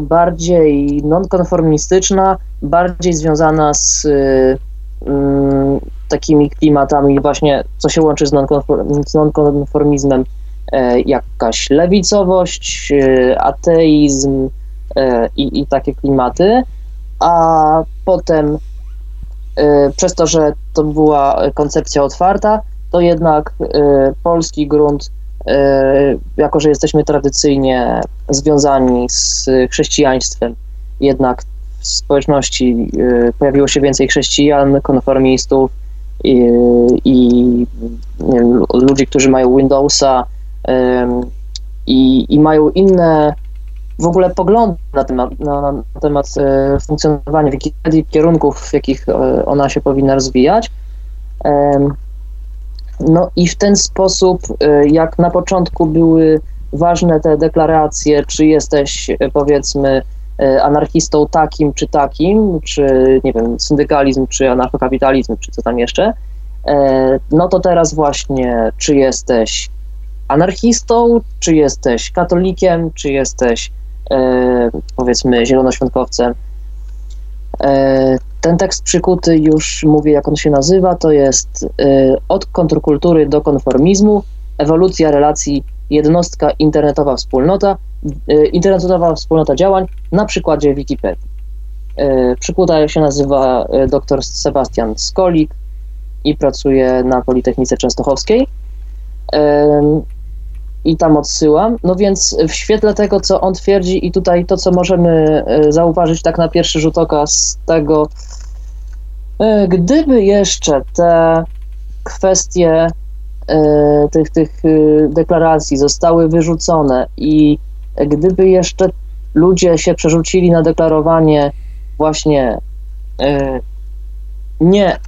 S3: bardziej nonkonformistyczna, bardziej związana z mm, takimi klimatami właśnie, co się łączy z, nonkonform- z nonkonformizmem, jakaś lewicowość, e, ateizm e, i, i takie klimaty, a potem e, przez to, że to była koncepcja otwarta, to jednak e, polski grunt e, jako że jesteśmy tradycyjnie związani z chrześcijaństwem, jednak w społeczności e, pojawiło się więcej chrześcijan, konformistów i, i wiem, ludzi, którzy mają Windowsa i, i mają inne w ogóle poglądy na temat, na, na temat e, funkcjonowania Wikipedii, kierunków, w jakich e, ona się powinna rozwijać. No i w ten sposób, e, jak na początku były ważne te deklaracje, czy jesteś powiedzmy anarchistą takim czy takim, czy nie wiem, syndykalizm, czy anarchokapitalizm, czy co tam jeszcze, no to teraz właśnie, czy jesteś anarchistą, czy jesteś katolikiem, czy jesteś e, powiedzmy zielonoświątkowcem. E, ten tekst przykuty już mówię, jak on się nazywa, to jest e, od kontrkultury do konformizmu, ewolucja relacji jednostka internetowa wspólnota, e, internetowa wspólnota działań na przykładzie Wikipedii. E, przykuta się nazywa e, dr Sebastian Skolik i pracuje na Politechnice Częstochowskiej. I tam odsyłam. No więc w świetle tego, co on twierdzi i tutaj to, co możemy e, zauważyć tak na pierwszy rzut oka z tego, e, gdyby jeszcze te kwestie e, tych, tych deklaracji zostały wyrzucone i gdyby jeszcze ludzie się przerzucili na deklarowanie właśnie nie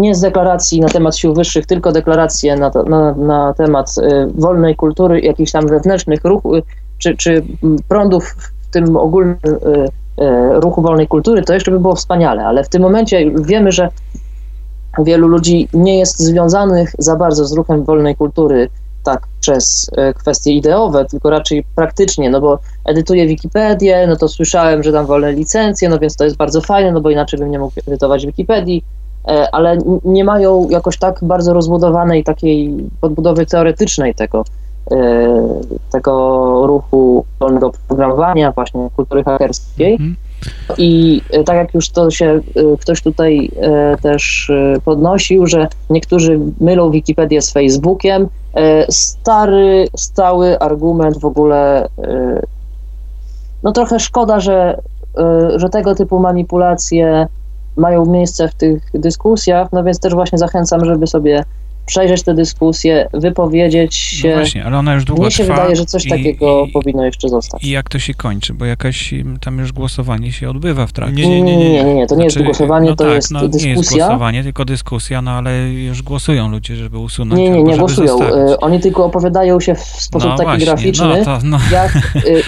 S3: nie z deklaracji na temat sił wyższych, tylko deklaracje na, na, na temat y, wolnej kultury, jakichś tam wewnętrznych ruchów, y, czy, czy prądów w tym ogólnym y, ruchu wolnej kultury, to jeszcze by było wspaniale, ale w tym momencie wiemy, że wielu ludzi nie jest związanych za bardzo z ruchem wolnej kultury tak przez kwestie ideowe, tylko raczej praktycznie, no bo edytuję Wikipedię, no to słyszałem, że tam wolne licencje, no więc to jest bardzo fajne, no bo inaczej bym nie mógł edytować Wikipedii, ale n- nie mają jakoś tak bardzo rozbudowanej takiej podbudowy teoretycznej tego, e, tego ruchu wolnego programowania, właśnie kultury hakerskiej.
S1: Mhm.
S3: I e, tak jak już to się e, ktoś tutaj e, też e, podnosił, że niektórzy mylą Wikipedię z Facebookiem. E, Stary, stały argument w ogóle. e, No trochę szkoda, że, e, że tego typu manipulacje mają miejsce w tych dyskusjach, no więc też właśnie zachęcam, żeby sobie przejrzeć te dyskusje, wypowiedzieć się.
S1: No właśnie, ale ona już długo
S3: Mnie się
S1: trwa.
S3: wydaje, że coś
S1: i,
S3: takiego
S1: i,
S3: powinno jeszcze zostać.
S1: I jak to się kończy? Bo jakaś mm, tam już głosowanie się odbywa w trakcie.
S2: Nie, nie, nie,
S3: nie, nie, nie, to nie jest
S1: Znaczy,
S3: głosowanie,
S1: no
S3: to
S1: tak,
S3: jest
S1: no, Nie jest
S3: dyskusja.
S1: głosowanie, tylko dyskusja, no ale już głosują ludzie, żeby usunąć
S3: Nie, nie, nie głosują.
S1: zostawić.
S3: E, Oni tylko opowiadają się w sposób
S1: no
S3: taki
S1: właśnie,
S3: graficzny,
S1: No, to, no.
S3: jak,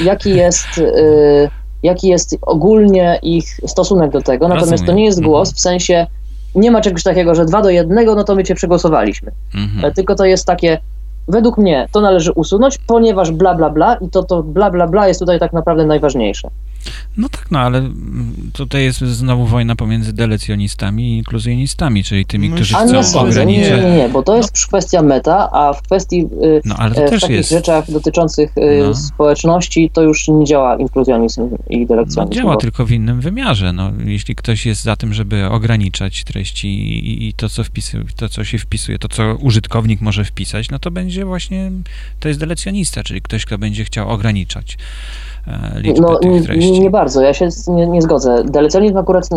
S3: e, jaki jest. e, Jaki jest ogólnie ich stosunek do tego, natomiast to
S1: Rozumiem.
S3: nie jest głos
S1: Mhm.
S3: w sensie, nie ma czegoś takiego, że dwa do jednego, no to my cię przegłosowaliśmy.
S1: Mhm.
S3: E, Tylko to jest takie, według mnie to należy usunąć, ponieważ bla bla bla i to to bla bla bla jest tutaj tak naprawdę najważniejsze.
S1: No tak, no ale tutaj jest znowu wojna pomiędzy delecjonistami i inkluzjonistami, czyli tymi,
S2: Myślę,
S1: którzy
S3: A
S1: chcą
S3: nie sądzę, nie,
S1: ograniczyć.
S3: nie, nie, nie, bo to jest kwestia meta, a w kwestii y,
S1: No ale
S3: e,
S1: to
S3: w
S1: też
S3: takich
S1: jest.
S3: rzeczach dotyczących y,
S1: No.
S3: społeczności to już nie działa inkluzjonizm i
S1: No,
S3: delekcjonizm.
S1: działa
S3: bo-
S1: tylko w innym wymiarze. No, jeśli ktoś jest za tym, żeby ograniczać treści i, i to, co wpisuje, to, co się wpisuje, to, co użytkownik może wpisać, no to będzie właśnie, to jest delecjonista, czyli ktoś, kto będzie chciał ograniczać e, liczbę
S3: No,
S1: tych
S3: nie,
S1: treści.
S3: nie bardzo, ja się nie, nie zgodzę. Delecjonizm akurat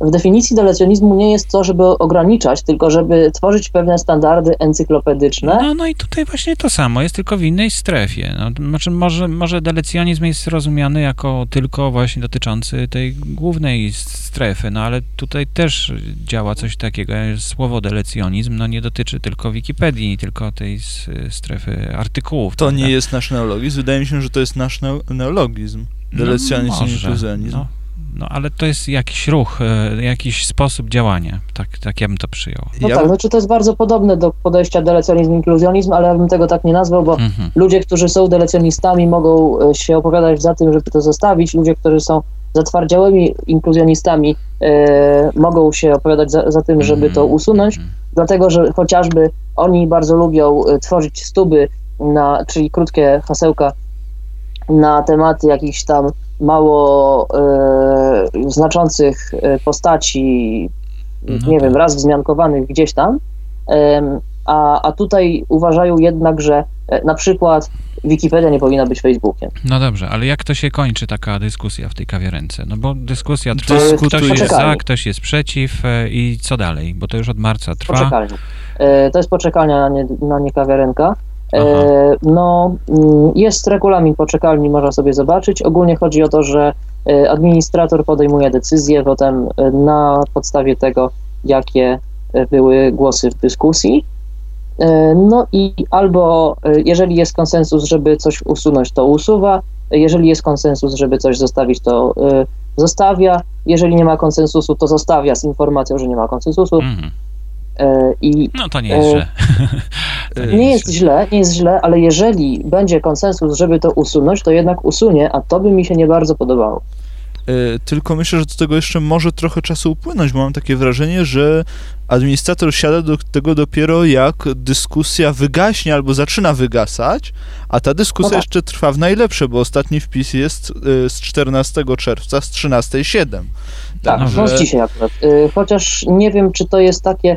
S3: w definicji delecjonizmu nie jest to, żeby ograniczać, tylko żeby tworzyć pewne standardy encyklopedyczne.
S1: No, no i tutaj właśnie to samo, jest tylko w innej strefie. No, znaczy może, może delecjonizm jest rozumiany jako tylko właśnie dotyczący tej głównej strefy, no ale tutaj też działa coś takiego. Słowo delecjonizm no, nie dotyczy tylko Wikipedii, tylko tej strefy artykułów.
S2: To
S1: prawda?
S2: nie jest nasz neologizm. Wydaje mi się, że to jest nasz neo- neologizm. Delecjonizm
S1: no,
S2: i inkluzjonizm.
S1: No, no, ale to jest jakiś ruch, e, jakiś sposób działania. Tak, tak ja bym to przyjął.
S3: No
S2: Ja-
S3: tak, znaczy to jest bardzo podobne do podejścia delecjonizm, inkluzjonizm, ale ja bym tego tak nie nazwał, bo
S1: Mhm.
S3: ludzie, którzy są delecjonistami mogą e, się opowiadać za tym, żeby to zostawić, ludzie, którzy są zatwardziałymi inkluzjonistami e, mogą się opowiadać za, za tym, żeby to
S1: Mhm.
S3: usunąć,
S1: Mhm.
S3: dlatego że chociażby oni bardzo lubią tworzyć stuby, na, czyli krótkie hasełka na tematy jakichś tam mało e, znaczących e, postaci,
S1: No
S3: nie
S1: tak.
S3: wiem, raz wzmiankowanych gdzieś tam, a, a tutaj uważają jednak, że e, na przykład Wikipedia nie powinna być Facebookiem.
S1: No dobrze, ale jak to się kończy taka dyskusja w tej kawiarence? No bo dyskusja trwa, ktoś jest za, ktoś jest przeciw e, i co dalej? Bo to już od marca trwa.
S3: Poczekalnia. E, To jest poczekalnia, na nie, na nie kawiarenka. E,
S1: Aha.
S3: No, mm, jest regulamin poczekalni, można sobie zobaczyć. Ogólnie chodzi o to, że e, administrator podejmuje decyzję potem e, na podstawie tego, jakie były głosy w dyskusji. No i albo jeżeli jest konsensus, żeby coś usunąć, to usuwa. Jeżeli jest konsensus, żeby coś zostawić, to zostawia. Jeżeli nie ma konsensusu, to zostawia z informacją, że nie ma konsensusu.
S1: Mhm.
S3: E, I
S1: No to nie jest
S3: E,
S1: źle.
S3: Nie jest źle, nie jest źle, ale jeżeli będzie konsensus, żeby to usunąć, to jednak usunie, a to by mi się nie bardzo podobało.
S2: E, Tylko myślę, że do tego jeszcze może trochę czasu upłynąć, bo mam takie wrażenie, że administrator siada do tego dopiero jak dyskusja wygaśnie albo zaczyna wygasać, a ta dyskusja
S3: No tak.
S2: jeszcze trwa w najlepsze, bo ostatni wpis jest z 14 czerwca z 13.07.
S3: Tak, no z dzisiaj akurat. Chociaż nie wiem, czy to jest takie,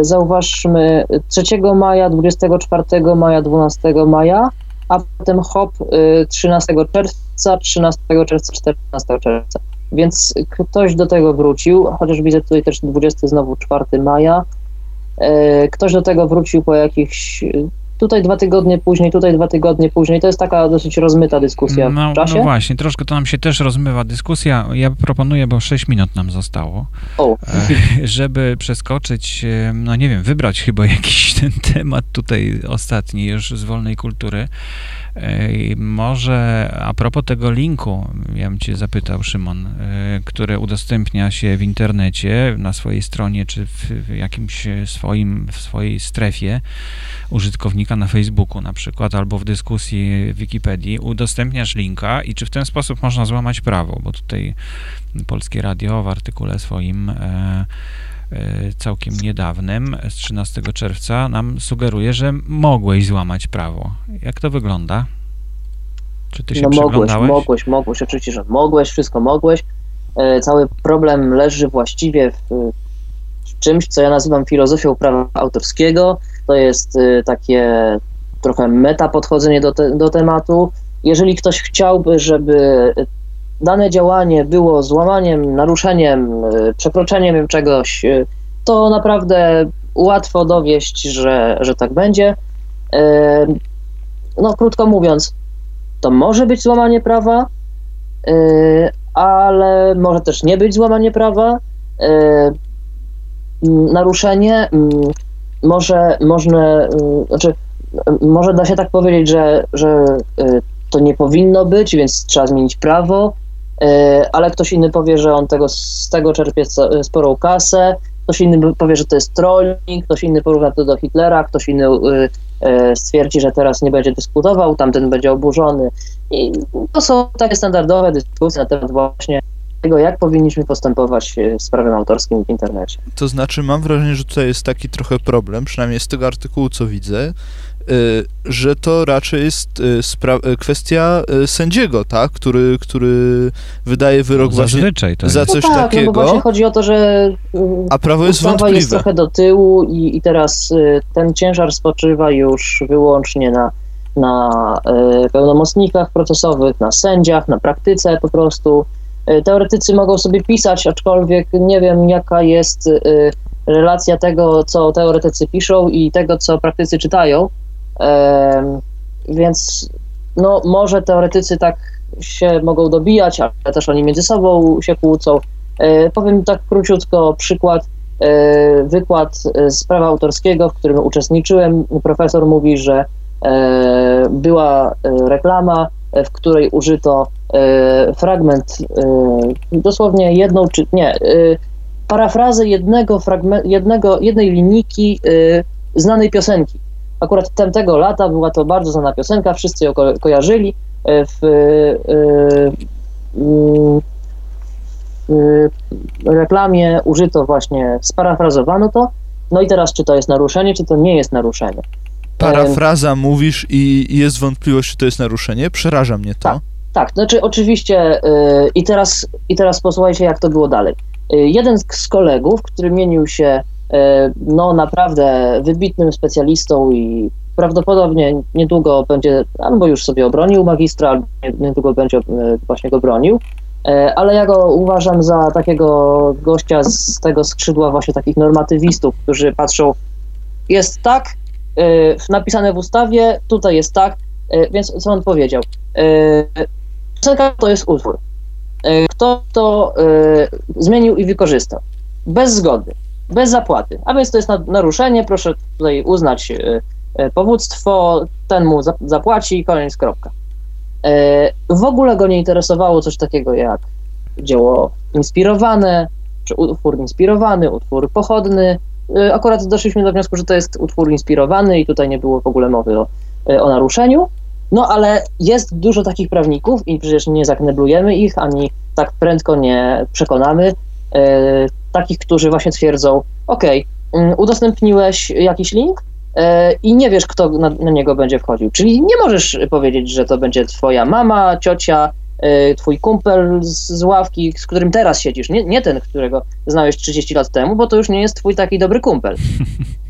S3: zauważmy, 3 maja, 24 maja, 12 maja, a potem hop, y, 13 czerwca, 13 czerwca, 14 czerwca. Więc ktoś do tego wrócił, chociaż widzę tutaj też 20 znowu 4 maja. Y, Ktoś do tego wrócił po jakichś. Tutaj dwa tygodnie później, tutaj dwa tygodnie później. To jest taka dosyć rozmyta dyskusja
S1: No,
S3: w czasie.
S1: no właśnie, troszkę to nam się też rozmywa dyskusja. Ja proponuję, bo 6 minut nam zostało,
S3: O.
S1: e, żeby przeskoczyć, e, no nie wiem, wybrać chyba jakiś ten temat tutaj ostatni już z wolnej kultury. Może a propos tego linku, ja bym cię zapytał, Szymon, e, który udostępnia się w internecie, na swojej stronie, czy w, jakimś swoim, w swojej strefie użytkownika na Facebooku na przykład, albo w dyskusji w Wikipedii, udostępniasz linka i czy w ten sposób można złamać prawo, bo tutaj Polskie Radio w artykule swoim e, całkiem niedawnym, z 13 czerwca, nam sugeruje, że mogłeś złamać prawo. Jak to wygląda? Czy ty się
S3: no mogłeś, mogłeś, mogłeś, oczywiście, że mogłeś, wszystko mogłeś. E, Cały problem leży właściwie w, w czymś, co ja nazywam filozofią prawa autorskiego. To jest e, takie trochę meta podchodzenie do, te, do tematu. Jeżeli ktoś chciałby, żeby dane działanie było złamaniem, naruszeniem, e, przekroczeniem czegoś, e, to naprawdę łatwo dowieść, że, że tak będzie. E, No, krótko mówiąc, to może być złamanie prawa, ale może też nie być złamanie prawa. Naruszenie mm, może, można, znaczy, może da się tak powiedzieć, że, że to nie powinno być, więc trzeba zmienić prawo, ale ktoś inny powie, że on tego, z tego czerpie co- sporą kasę, ktoś inny powie, że to jest trolling, ktoś inny porówna to do Hitlera, ktoś inny yy, e, stwierdzi, że teraz nie będzie dyskutował, tamten będzie oburzony. I to są takie standardowe dyskusje na temat właśnie tego, jak powinniśmy postępować e, z prawem autorskim w internecie.
S2: To znaczy, mam wrażenie, że tutaj jest taki trochę problem, przynajmniej z tego artykułu, co widzę, y, że to raczej jest y, spra- y, kwestia y, sędziego, tak? Który, który wydaje wyrok
S1: No,
S2: właśnie
S1: Zazwyczaj to
S2: za
S1: jest.
S2: coś
S3: no tak, no
S2: takiego,
S3: bo właśnie chodzi o to, że mm,
S2: a prawo jest
S3: ustawa jest trochę do tyłu i, i teraz y, ten ciężar spoczywa już wyłącznie na, na y, pełnomocnikach procesowych, na sędziach, na praktyce po prostu. Y, Teoretycy mogą sobie pisać, aczkolwiek nie wiem jaka jest y, relacja tego, co teoretycy piszą i tego, co praktycy czytają. Więc no, może teoretycy tak się mogą dobijać, ale też oni między sobą się kłócą. E, Powiem tak króciutko przykład. E, Wykład z prawa autorskiego, w którym uczestniczyłem. Profesor mówi, że e, była reklama, w której użyto fragment, dosłownie jedną czy nie, parafrazę jednego fragmentu, jednego, jednej linijki znanej piosenki. Akurat tamtego lata była to bardzo znana piosenka, wszyscy ją ko- kojarzyli. E, W, e, w reklamie użyto właśnie, sparafrazowano to. No i teraz, czy to jest naruszenie, czy to nie jest naruszenie?
S2: Parafraza mówisz i jest wątpliwość, czy to jest naruszenie? Przeraża mnie to.
S3: Tak. Tak, znaczy oczywiście y, i teraz, i teraz posłuchajcie, jak to było dalej. Jeden z, kolegów, który mienił się no naprawdę wybitnym specjalistą i prawdopodobnie niedługo będzie, albo już sobie obronił magistra, albo niedługo będzie y, właśnie go bronił, y, ale ja go uważam za takiego gościa z tego skrzydła właśnie takich normatywistów, którzy patrzą, jest tak, napisane w ustawie, tutaj jest tak, więc co on powiedział? Piosenka to jest utwór. Kto to zmienił i wykorzystał? Bez zgody, bez zapłaty. A więc to jest na- naruszenie, proszę tutaj uznać y, y, powództwo, ten mu za- zapłaci, koniec, kropka. Y, W ogóle go nie interesowało coś takiego jak dzieło inspirowane, czy utwór inspirowany, utwór pochodny. Akurat doszliśmy do wniosku, że to jest utwór inspirowany i tutaj nie było w ogóle mowy o, o naruszeniu. No ale jest dużo takich prawników i przecież nie zakneblujemy ich, ani tak prędko nie przekonamy. Takich, którzy właśnie twierdzą, ok, udostępniłeś jakiś link e, i nie wiesz, kto na, na niego będzie wchodził. Czyli nie możesz powiedzieć, że to będzie twoja mama, ciocia, e, twój kumpel z, ławki, z którym teraz siedzisz. Nie, nie ten, którego znałeś 30 lat temu, bo to już nie jest twój taki dobry kumpel.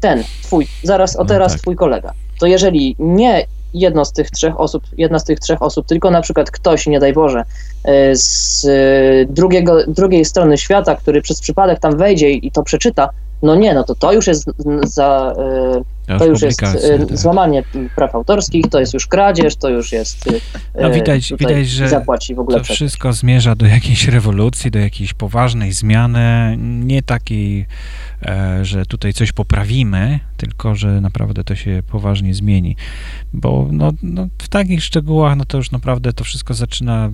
S3: Ten, twój, zaraz, o
S1: No
S3: teraz
S1: tak.
S3: twój kolega. To jeżeli nie jedno z tych trzech osób, jedna z tych trzech osób, tylko na przykład ktoś, nie daj Boże, e, z e, drugiego, drugiej strony świata, który przez przypadek tam wejdzie i to przeczyta, no nie, no to to już jest za, to już jest e,
S1: tak.
S3: złamanie praw autorskich, to jest już kradzież, to już jest e,
S1: No widać-
S3: tutaj
S1: widać, że
S3: zapłaci w ogóle
S1: To wszystko zmierza do jakiejś rewolucji, do jakiejś poważnej zmiany, nie takiej, e, że tutaj coś poprawimy, tylko że naprawdę to się poważnie zmieni. Bo no, no, w takich szczegółach, no to już naprawdę to wszystko zaczyna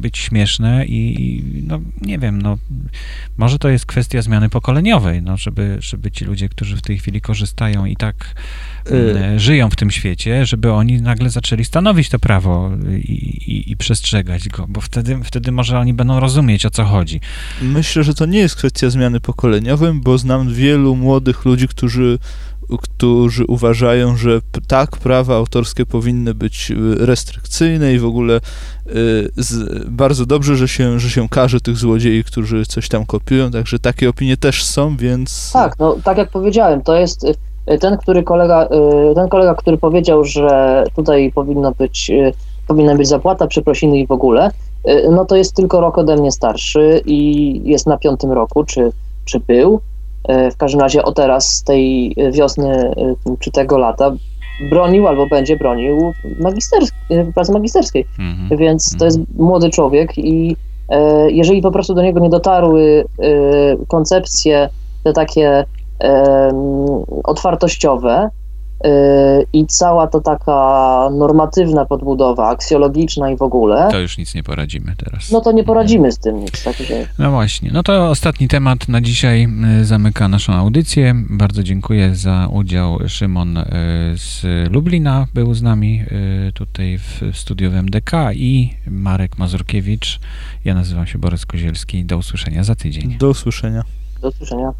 S1: być śmieszne i i, no nie wiem, no może to jest kwestia zmiany pokoleniowej, no żeby, żeby ci ludzie, którzy w tej chwili korzystają i tak
S2: Y,
S1: e, żyją w tym świecie, żeby oni nagle zaczęli stanowić to prawo i, i, i przestrzegać go, bo wtedy, wtedy może oni będą rozumieć, o co chodzi.
S2: Myślę, że to nie jest kwestia zmiany pokoleniowej, bo znam wielu młodych ludzi, którzy którzy uważają, że p- tak, prawa autorskie powinny być y, restrykcyjne i w ogóle y, z, bardzo dobrze, że się, że się karze tych złodziei, którzy coś tam kopiują, także takie opinie też są, więc...
S3: Tak, no tak jak powiedziałem, to jest y, ten, który kolega, y, ten kolega, który powiedział, że tutaj powinno być, y, powinna być zapłata, przeprosiny i w ogóle, y, no to jest tylko rok ode mnie starszy i jest na piątym roku, czy, czy był. Y, W każdym razie o teraz z tej wiosny y, czy tego lata bronił albo będzie bronił magistersk- y, pracy magisterskiej.
S1: Mhm.
S3: Więc to jest młody człowiek i e, jeżeli po prostu do niego nie dotarły e, koncepcje te takie otwartościowe e, i cała to taka normatywna podbudowa, aksjologiczna i w ogóle,
S1: To już nic nie poradzimy teraz.
S3: no to nie poradzimy z tym nic. Także
S1: No właśnie, no to ostatni temat na dzisiaj y, zamyka naszą audycję. Bardzo dziękuję za udział. Szymon y, z Lublina był z nami y, tutaj w studiu w MDK i Marek Mazurkiewicz. Ja nazywam się Borys Kozielski. Do usłyszenia za tydzień.
S2: Do usłyszenia.
S3: do usłyszenia.